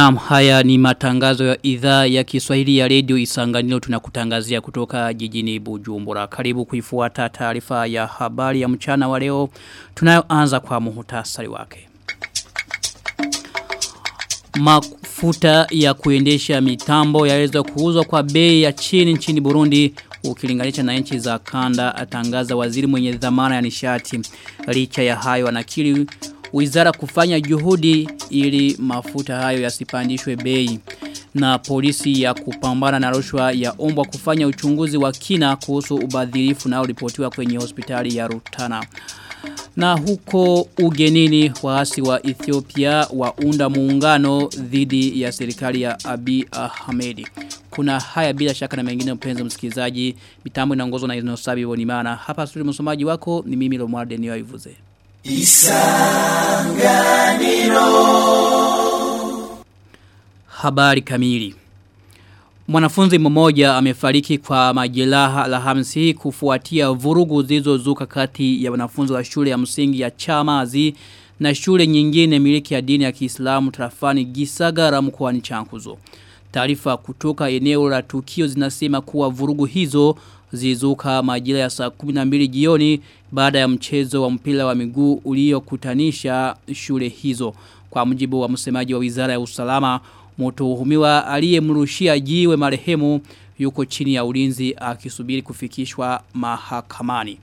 Naam, haya ni matangazo ya idhaa ya Kiswahili ya Radio Isanganiro tunakutangazia kutoka jijini Bujumbura. Karibu kuifuata taarifa ya habari ya mchana wa leo. Tunayoanza kwa muhtasari wake. Mafuta ya kuendesha mitambo yaweza kuuzwa kwa bei ya chini nchini Burundi ukilinganisha na nchi za kanda atangaza waziri mwenye dhamana ya nishati. Licha ya hayo anakiri wizara kufanya juhudi ili mafuta hayo yasipandishwe bei na polisi ya kupambana na rushwa ya ombwa kufanya uchunguzi wa kina kuhusu ubadhirifu na ulipotiwa kwenye hospitali ya Rutana. Na huko ugenini waasi wa Ethiopia waunda muungano dhidi ya serikali ya Abi Ahmedi. Kuna haya bila shaka na mengine mpenzi msikilizaji. Mitambo inaongozwa na Inosabi Bonimana. Hapa studio msomaji wako ni mimi Lomwarde Niyoivuze. Isanganiro Habari kamili Mwanafunzi mmoja amefariki kwa majeraha Alhamisi kufuatia vurugu zilizozuka kati ya wanafunzi wa shule ya msingi ya Chamazi na shule nyingine miliki ya dini ya Kiislamu trafani Gisagara mkoani Chankuzo. Taarifa kutoka eneo la tukio zinasema kuwa vurugu hizo zilizuka majira ya saa 12 jioni baada ya mchezo wa mpira wa miguu uliokutanisha shule hizo. Kwa mjibu wa msemaji wa Wizara ya Usalama, mtuhumiwa aliyemrushia jiwe marehemu yuko chini ya ulinzi akisubiri kufikishwa mahakamani.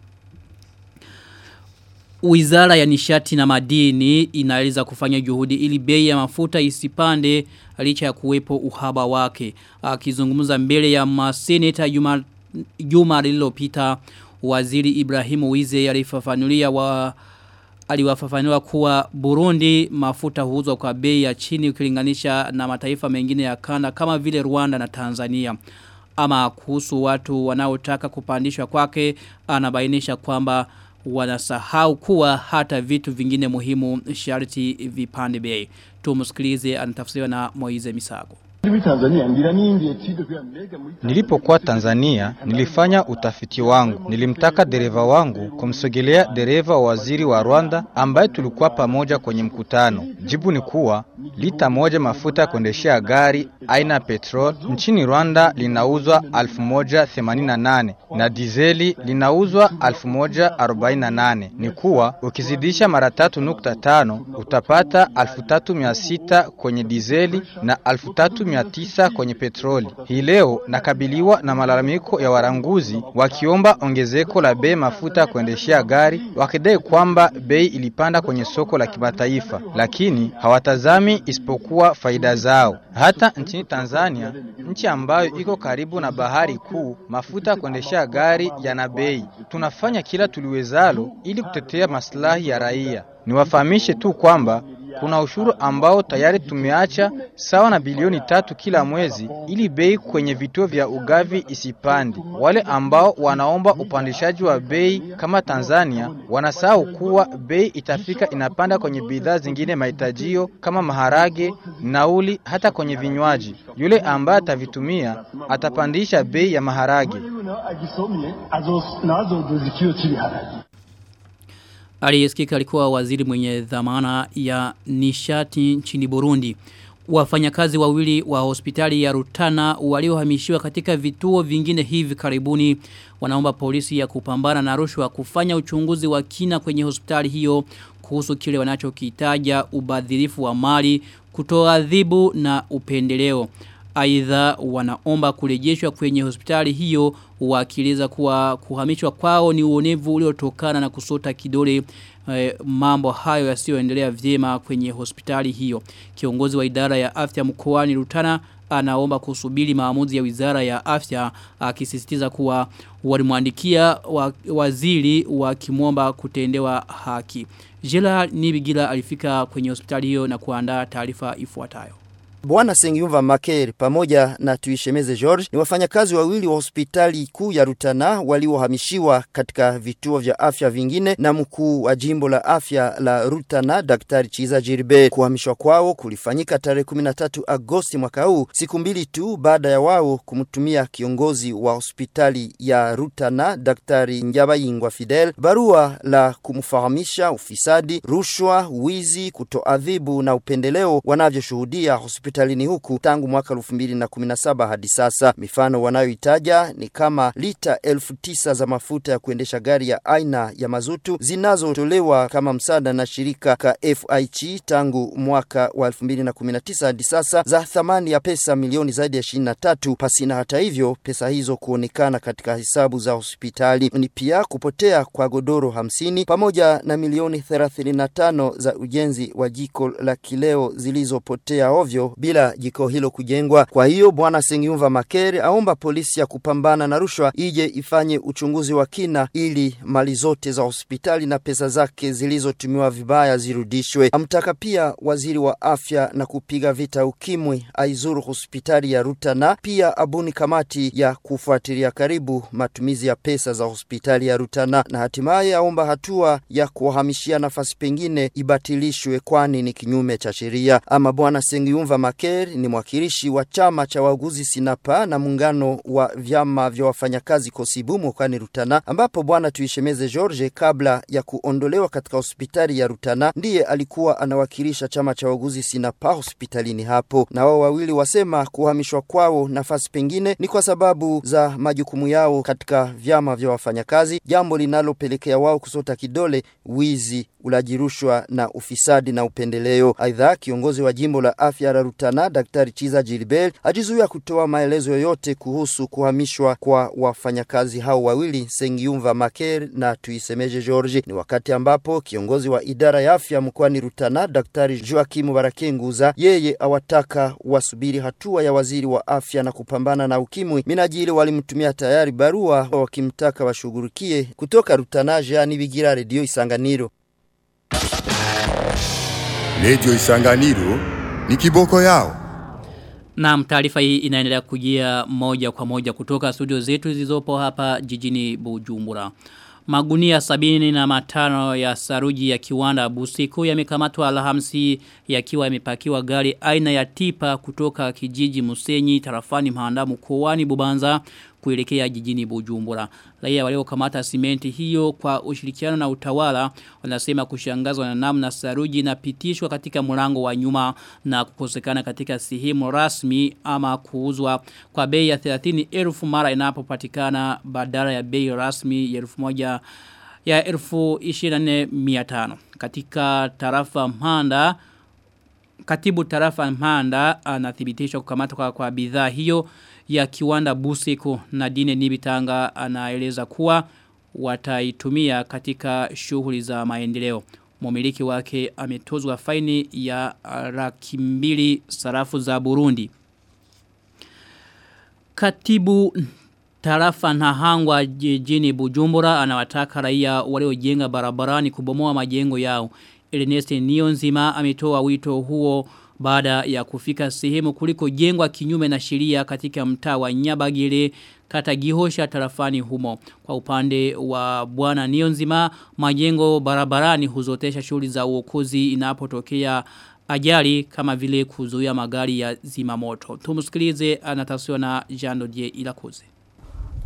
Wizara ya nishati na madini inaeleza kufanya juhudi ili bei ya mafuta isipande licha ya kuwepo uhaba wake. Akizungumza mbele ya maseneta Juma lililopita waziri Ibrahimu Wize alifafanulia wa aliwafafanua kuwa Burundi mafuta huuzwa kwa bei ya chini ukilinganisha na mataifa mengine ya kanda kama vile Rwanda na Tanzania. Ama kuhusu watu wanaotaka kupandishwa kwake anabainisha kwamba wanasahau kuwa hata vitu vingine muhimu sharti vipande bei. Tumusikilize anatafsiriwa na Moize Misago. Nilipokuwa Tanzania nilifanya utafiti wangu. Nilimtaka dereva wangu kumsogelea dereva wa waziri wa Rwanda ambaye tulikuwa pamoja kwenye mkutano. Jibu ni kuwa lita moja mafuta ya kuendeshea gari aina petrol nchini Rwanda linauzwa 1088 na dizeli linauzwa 1048. Ni kuwa ukizidisha mara tatu nukta tano utapata 3600 kwenye dizeli na 3900 kwenye petroli. Hii leo nakabiliwa na malalamiko ya waranguzi wakiomba ongezeko la bei mafuta kuendeshea gari wakidai kwamba bei ilipanda kwenye soko la kimataifa, lakini hawatazami isipokuwa faida zao. Hata nchini Tanzania, nchi ambayo iko karibu na bahari kuu, mafuta kuendeshea gari yana bei. Tunafanya kila tuliwezalo ili kutetea maslahi ya raia. Niwafahamishe tu kwamba kuna ushuru ambao tayari tumeacha sawa na bilioni tatu kila mwezi ili bei kwenye vituo vya ugavi isipandi. Wale ambao wanaomba upandishaji wa bei kama Tanzania wanasahau kuwa bei itafika inapanda kwenye bidhaa zingine mahitajio kama maharage, nauli, hata kwenye vinywaji. Yule ambaye atavitumia atapandisha bei ya maharage. Aliyesikika alikuwa waziri mwenye dhamana ya nishati nchini Burundi. Wafanyakazi wawili wa hospitali ya Rutana waliohamishiwa katika vituo vingine hivi karibuni wanaomba polisi ya kupambana na rushwa kufanya uchunguzi wa kina kwenye hospitali hiyo kuhusu kile wanachokitaja ubadhirifu wa mali, kutoa adhibu na upendeleo. Aidha wanaomba kurejeshwa kwenye hospitali hiyo wakieleza kuwa kuhamishwa kwao ni uonevu uliotokana na kusota kidole eh, mambo hayo yasiyoendelea vyema kwenye hospitali hiyo. Kiongozi wa idara ya afya mkoani Rutana anaomba kusubiri maamuzi ya wizara ya afya akisisitiza kuwa walimwandikia wa, waziri wakimwomba kutendewa haki. Jela Nibigila alifika kwenye hospitali hiyo na kuandaa taarifa ifuatayo. Bwana Sengiyumva Maker pamoja na Tuishemeze George ni wafanyakazi wawili wa hospitali kuu ya Rutana waliohamishiwa katika vituo vya afya vingine na mkuu wa jimbo la afya la Rutana Daktari Chiza Jirbe. Kuhamishwa kwao kulifanyika tarehe 13 Agosti mwaka huu, siku mbili tu baada ya wao kumtumia kiongozi wa hospitali ya Rutana Daktari Njabayingwa Fidel barua la kumfahamisha ufisadi, rushwa, wizi, kutoadhibu na upendeleo wanavyoshuhudia hospitali hospitalini huku tangu mwaka 2017 hadi sasa. Mifano wanayoitaja ni kama lita elfu tisa za mafuta ya kuendesha gari ya aina ya mazutu zinazotolewa kama msaada na shirika ka FIG tangu mwaka wa 2019 hadi sasa za thamani ya pesa milioni zaidi ya 23 pasina hata hivyo pesa hizo kuonekana katika hesabu za hospitali. Ni pia kupotea kwa godoro hamsini pamoja na milioni 35 za ujenzi wa jiko la kileo zilizopotea ovyo bila jiko hilo kujengwa. Kwa hiyo bwana Sengiumva Makere aomba polisi ya kupambana na rushwa ije ifanye uchunguzi wa kina ili mali zote za hospitali na pesa zake zilizotumiwa vibaya zirudishwe. Amtaka pia waziri wa afya na kupiga vita ukimwi aizuru hospitali ya Ruta na pia abuni kamati ya kufuatilia karibu matumizi ya pesa za hospitali ya Rutana, na hatimaye aomba hatua ya kuwahamishia nafasi pengine ibatilishwe, kwani ni kinyume cha sheria. Ama bwana Sengiumva Maker ni mwakilishi wa chama cha wauguzi Sinapa na muungano wa vyama vya wafanyakazi Kosibu mkoani Rutana, ambapo bwana Tuishemeze George kabla ya kuondolewa katika hospitali ya Rutana ndiye alikuwa anawakilisha chama cha wauguzi Sinapa hospitalini hapo, na wao wawili wasema kuhamishwa kwao nafasi pengine ni kwa sababu za majukumu yao katika vyama vya wafanyakazi, jambo linalopelekea wao kusota kidole wizi, ulaji rushwa na ufisadi na upendeleo. Aidha, kiongozi wa jimbo la afya la Rutana Daktari Chiza Gilbert ajizuia kutoa maelezo yoyote kuhusu kuhamishwa kwa wafanyakazi hao wawili Sengiumva Maker na Tuisemeje George. Ni wakati ambapo kiongozi wa idara ya afya mkoani Rutana Daktari Joakim Barakenguza yeye awataka wasubiri hatua ya waziri wa afya na kupambana na ukimwi. Minajili walimtumia tayari barua wakimtaka washughulikie. Kutoka Rutana, Jean Bigira, Radio Isanganiro. Radio Isanganiro ni kiboko yao. Na taarifa hii inaendelea kujia moja kwa moja kutoka studio zetu zilizopo hapa jijini Bujumbura. Magunia sabini na matano ya saruji ya kiwanda busiku yamekamatwa alhamsi yakiwa yamepakiwa gari aina ya tipa kutoka kijiji Musenyi tarafani Mahandamu kuwani Bubanza kuelekea jijini Bujumbura. Raia waliokamata simenti hiyo kwa ushirikiano na utawala wanasema kushangazwa na namna saruji inapitishwa katika mlango wa nyuma na kukosekana katika sehemu rasmi ama kuuzwa kwa bei ya 30,000 mara inapopatikana badala ya bei rasmi ya 1000 ya 24,500 katika tarafa Mhanda Katibu tarafa mpanda anathibitisha kukamatwa kwa, kwa bidhaa hiyo ya kiwanda busiku na Dine Nibitanga anaeleza kuwa wataitumia katika shughuli za maendeleo. Mumiliki wake ametozwa faini ya rakimbili sarafu za Burundi. Katibu tarafa Nahangwa jijini Bujumbura anawataka raia waliojenga barabarani kubomoa majengo yao. Ernest Nionzima ametoa wito huo baada ya kufika sehemu kuliko jengwa kinyume na sheria katika mtaa wa Nyabagire kata Gihosha tarafani humo. Kwa upande wa bwana Nionzima majengo barabarani huzotesha shughuli za uokozi inapotokea ajali kama vile kuzuia magari ya zimamoto. Tumusikilize anatasiwa na Jean Dodier Ilakoze.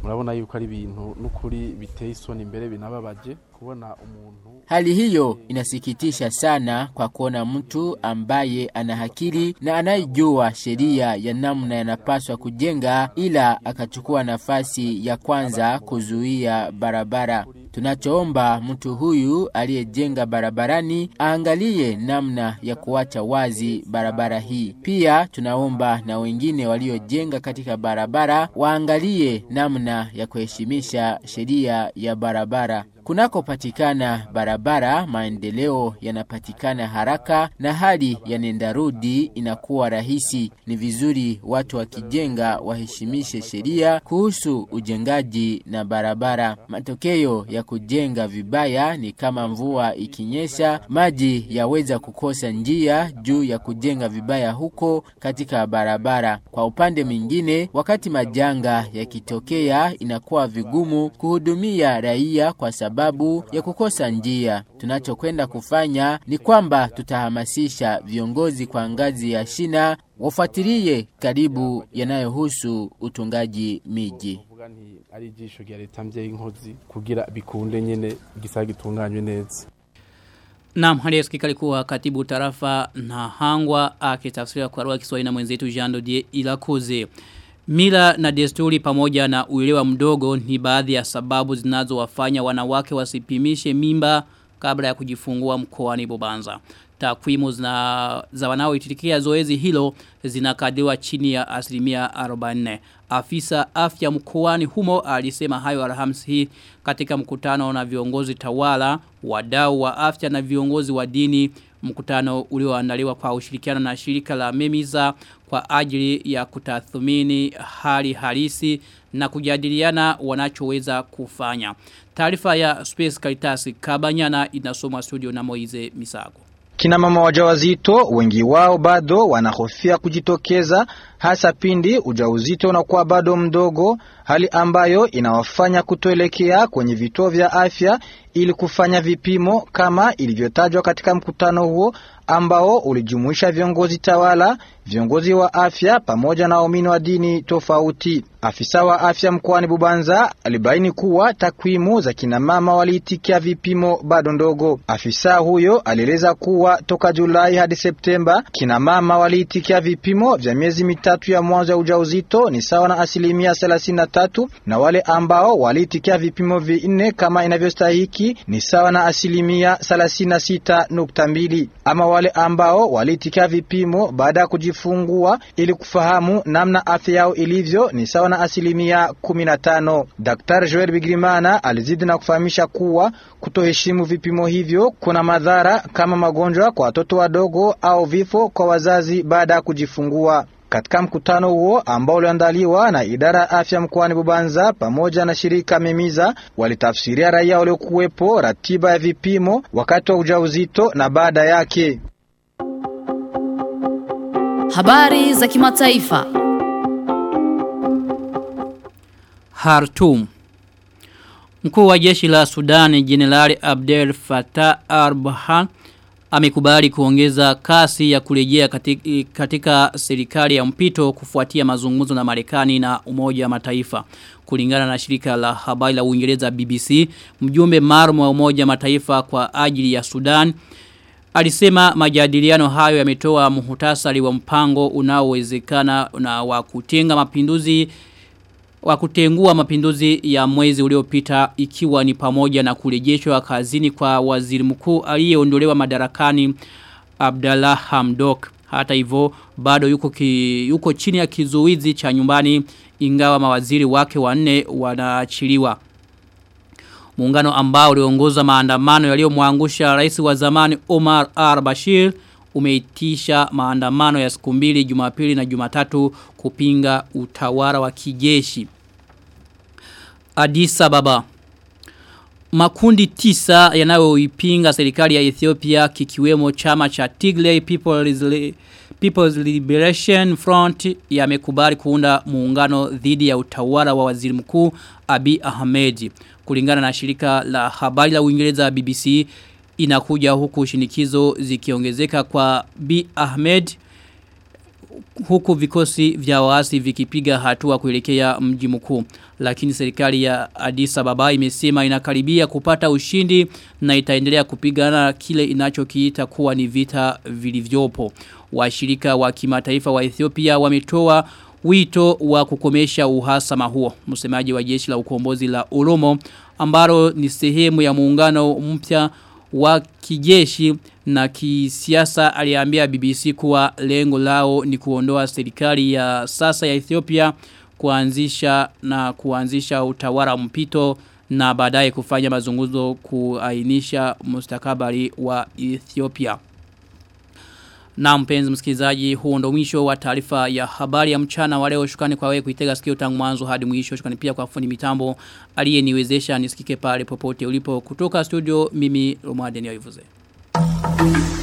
Murabona yuko ari ibintu n'ukuri biteye isoni imbere binababaje kubona umuntu Hali hiyo inasikitisha sana kwa kuona mtu ambaye ana hakili na anayejua sheria ya namna yanapaswa kujenga ila akachukua nafasi ya kwanza kuzuia barabara. Tunachoomba mtu huyu aliyejenga barabarani aangalie namna ya kuacha wazi barabara hii. Pia tunaomba na wengine waliojenga katika barabara waangalie namna ya kuheshimisha sheria ya barabara. Kunakopatikana barabara, maendeleo yanapatikana haraka na hali ya nendarudi inakuwa rahisi. Ni vizuri watu wakijenga waheshimishe sheria kuhusu ujengaji na barabara. Matokeo ya kujenga vibaya ni kama mvua ikinyesha, maji yaweza kukosa njia juu ya kujenga vibaya huko katika barabara. Kwa upande mwingine, wakati majanga yakitokea, inakuwa vigumu kuhudumia raia kwa sababu ya kukosa njia. Tunachokwenda kufanya ni kwamba tutahamasisha viongozi kwa ngazi ya shina wafuatilie karibu yanayohusu utungaji miji. ari ijisho rya leta mvyeyi kugira bikunde nyene gitunganywe neza hali katibu tarafa na hangwa akitafsiria kwa lugha ya Kiswahili na mwenzetu Jean Dodier Ilakoze. Mila na desturi pamoja na uelewa mdogo ni baadhi ya sababu zinazowafanya wanawake wasipimishe mimba kabla ya kujifungua mkoani Bobanza. Takwimu zina, za wanaoitirikia zoezi hilo zinakadiriwa chini ya asilimia 44. Afisa afya mkoani humo alisema hayo Alhamisi hii katika mkutano na viongozi tawala, wadau wa afya na viongozi wa dini mkutano ulioandaliwa kwa ushirikiano na shirika la Memiza kwa ajili ya kutathmini hali halisi na kujadiliana wanachoweza kufanya. Taarifa ya Space Caritas Kabanyana inasomwa studio na Moize Misago. Kina mama wajawazito wengi wao bado wanahofia kujitokeza hasa pindi ujauzito unakuwa bado mdogo, hali ambayo inawafanya kutoelekea kwenye vituo vya afya ili kufanya vipimo kama ilivyotajwa katika mkutano huo ambao ulijumuisha viongozi tawala, viongozi wa afya pamoja na waumini wa dini tofauti. Afisa wa afya mkoani Bubanza alibaini kuwa takwimu za kinamama waliitikia vipimo bado ndogo. Afisa huyo alieleza kuwa toka Julai hadi Septemba kinamama waliitikia vipimo vya miezi mitatu ya mwanzo ya ujauzito ni sawa na asilimia 33 na wale ambao waliitikia vipimo vinne kama inavyostahiki ni sawa na asilimia 36.2 ama wale ambao waliitikia vipimo baada ya kujifungua ili kufahamu namna afya yao ilivyo ni sawa na asilimia 15. Daktari Joel Bigirimana alizidi na kufahamisha kuwa kutoheshimu vipimo hivyo kuna madhara kama magonjwa kwa watoto wadogo au vifo kwa wazazi baada ya kujifungua. Katika mkutano huo ambao uliandaliwa na idara ya afya mkoani Bubanza pamoja na shirika Memiza, walitafsiria raia waliokuwepo ratiba ya vipimo wakati wa ujauzito na baada yake. Habari za kimataifa. Khartoum. Mkuu wa jeshi la Sudan Jenerali Abdel Fattah al-Burhan amekubali kuongeza kasi ya kurejea katika, katika serikali ya mpito kufuatia mazungumzo na Marekani na Umoja wa Mataifa. Kulingana na shirika la habari la Uingereza BBC, mjumbe maalum wa Umoja wa Mataifa kwa ajili ya Sudan Alisema majadiliano hayo yametoa muhutasari wa mpango unaowezekana na wa kutenga mapinduzi wa kutengua mapinduzi ya mwezi uliopita ikiwa ni pamoja na kurejeshwa kazini kwa waziri mkuu aliyeondolewa madarakani Abdallah Hamdok. Hata hivyo bado yuko ki, yuko chini ya kizuizi cha nyumbani ingawa mawaziri wake wanne wanaachiliwa. Muungano ambao uliongoza maandamano yaliyomwangusha rais wa zamani Omar R. Bashir umeitisha maandamano ya siku mbili Jumapili na Jumatatu kupinga utawala wa kijeshi. Addis Ababa Makundi tisa yanayoipinga serikali ya Ethiopia kikiwemo chama cha Tigray People's, People's Liberation Front yamekubali kuunda muungano dhidi ya utawala wa waziri mkuu Abi Ahmed. Kulingana na shirika la habari la Uingereza BBC inakuja huku shinikizo zikiongezeka kwa B Ahmed huku vikosi vya waasi vikipiga hatua kuelekea mji mkuu lakini serikali ya Addis Ababa imesema inakaribia kupata ushindi na itaendelea kupigana kile inachokiita kuwa ni vita vilivyopo washirika wa kimataifa wa Ethiopia wametoa wito wa kukomesha uhasama huo msemaji wa jeshi la ukombozi la Oromo ambalo ni sehemu ya muungano mpya wa kijeshi na kisiasa aliambia BBC kuwa lengo lao ni kuondoa serikali ya sasa ya Ethiopia kuanzisha na kuanzisha utawala mpito na baadaye kufanya mazungumzo kuainisha mustakabali wa Ethiopia. Na mpenzi msikilizaji huo ndo mwisho wa taarifa ya habari ya mchana wa leo shukrani kwa wewe kuitega sikio tangu mwanzo hadi mwisho shukrani pia kwa fundi mitambo aliyeniwezesha nisikike pale popote ulipo kutoka studio mimi. Thank you.